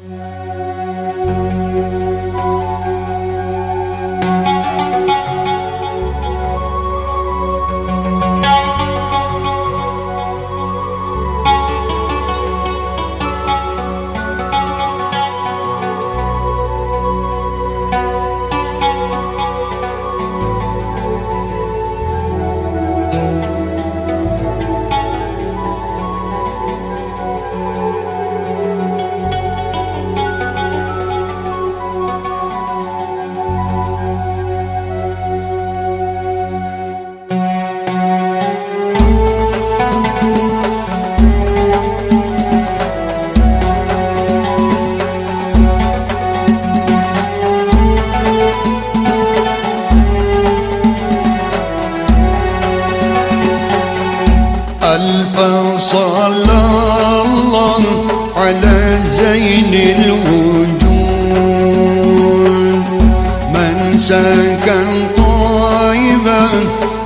ألف زين الوجود. من سكن طيبا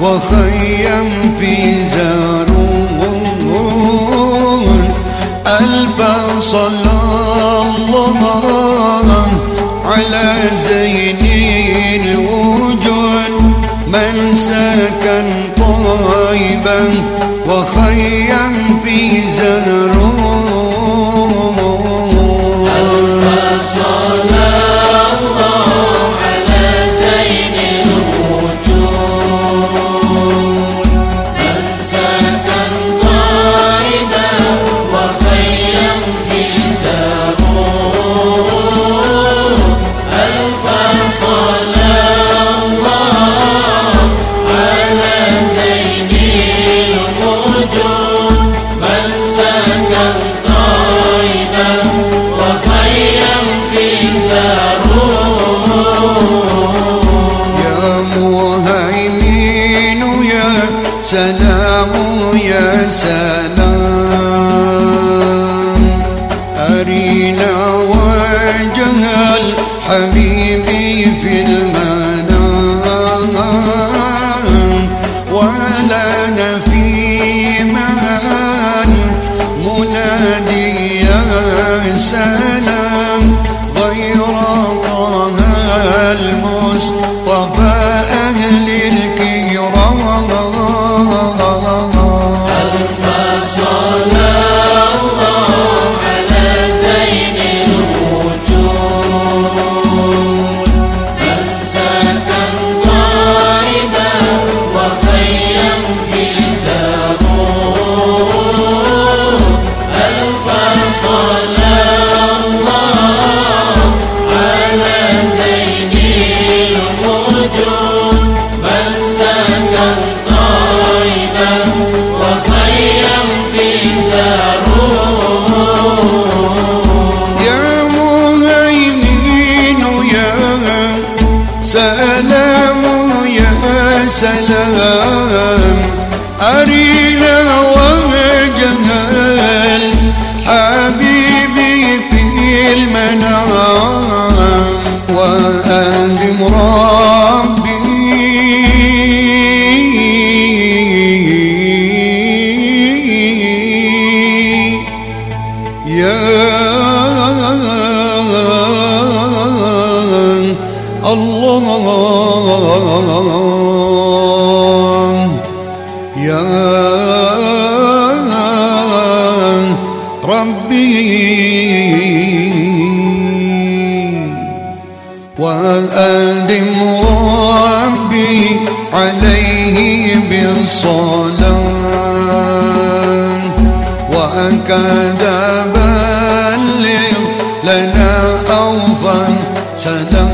وخيم في زارون ألف صلى الله على زين الوجود. من سكن طيبا وخيم الحبيب في المنام الله. يا ربي. وأدم ربي عليه بالصلاة. وكذا بلغ لنا أوفى سلام.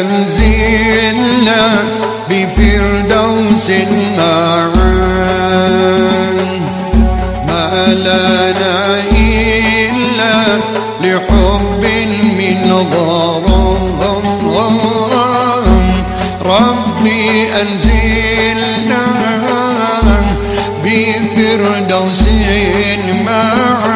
أنزلنا بفردوس النعم بفردوس معا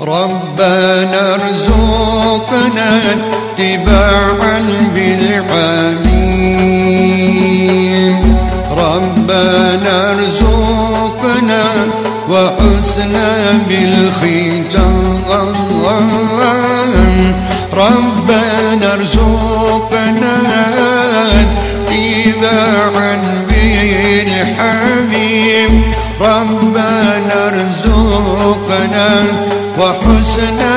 ربنا ارزقنا اتباعا بالحبيب ربنا ارزقنا وحسنا بالختام. ربنا ارزقنا اتباعا بالحبيب ربنا ارزقنا وحسنا